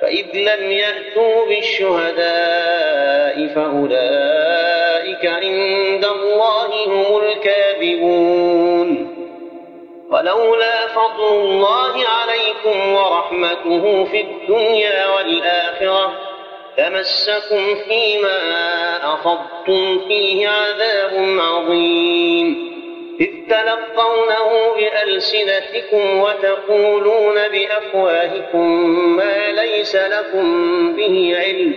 فإذ لم يأتوا بالشهداء فأولئك عند الله هم الكاذبون. ولولا فضل الله عليكم ورحمته في الدنيا والآخرة تمسكم فيما أخذتم فيه عذاب عظيم. إذ تلقونه بألسنتكم وتقولون بأفواهكم ما ليس لكم به علم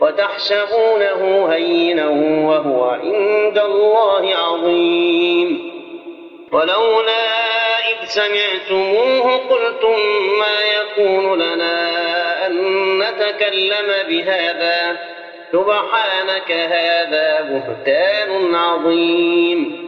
وتحسبونه هينا وهو عند الله عظيم. ولولا إذ سمعتموه قلتم ما يكون لنا أن نتكلم بهذا؟ سبحانك هذا بهتان عظيم.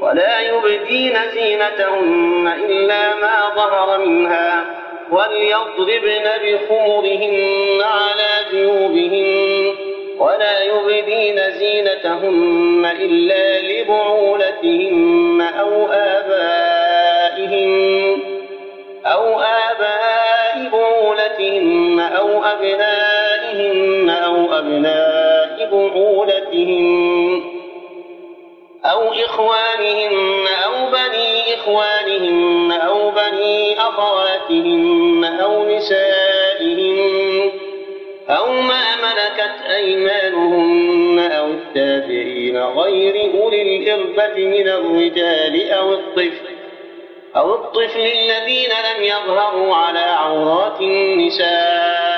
ولا يبدين زينتهن إلا ما ظهر منها وليضربن بخمرهن على جيوبهن. ولا يبدين زينتهن إلا لبعولتهن أو آبائهن. أو آباء بعولتهن أو أبنائهن أو أبناء بعولتهن. إخوانهن أو بني إخوانهن أو بني أخواتهن أو نسائهن أو ما ملكت أيمانهن أو التابعين غير أولي الإربة من الرجال أو الطفل أو الطفل الذين لم يظهروا على عورات النساء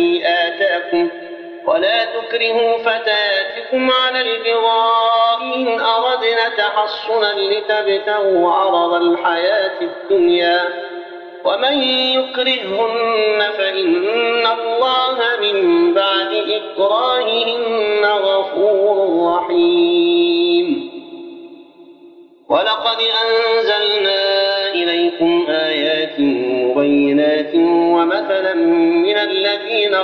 ولا تكرهوا فتاتكم على البغاء إن أردنا تحصنا لتبتغوا عرض الحياة الدنيا. ومن يكرههن فإن الله من بعد إكراههن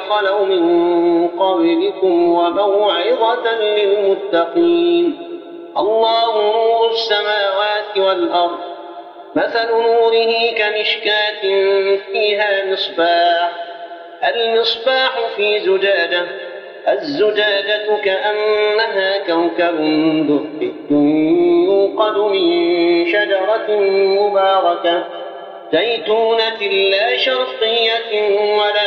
خلوا من قبلكم وموعظة للمتقين. الله نور السماوات والأرض مثل نوره كمشكاة فيها مصباح المصباح في زجاجة الزجاجة كأنها كوكب دري يوقد من شجرة مباركة زيتونة لا شرقية ولا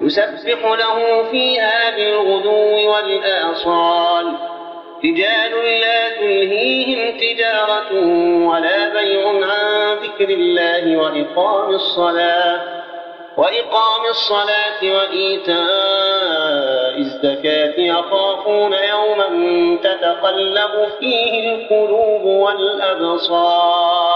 يسبح له فيها بالغدو والآصال. رجال لا تلهيهم تجارة ولا بيع عن ذكر الله وإقام الصلاة. وإقام الصلاة وإيتاء الزكاة يخافون يوما تتقلب فيه القلوب والأبصار.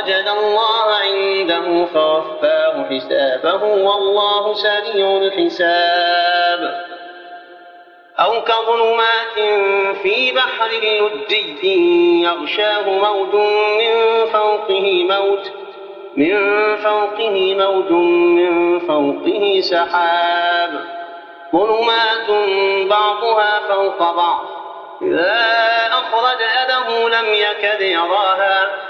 وجد الله عنده فوفاه حسابه والله سريع الحساب. أو كظلمات في بحر لجي يغشاه موج من فوقه موت من فوقه موج من فوقه سحاب. ظلمات بعضها فوق بعض. إذا أخرج يده لم يكد يراها.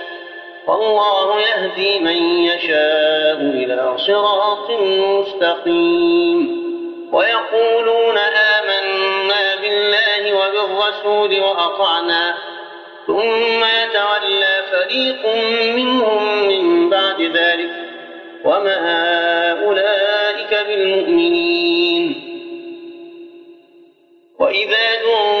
والله يهدي من يشاء إلى صراط مستقيم. ويقولون آمنا بالله وبالرسول وأطعنا. ثم يتولى فريق منهم من بعد ذلك. وما أولئك بالمؤمنين. وإذا دعوا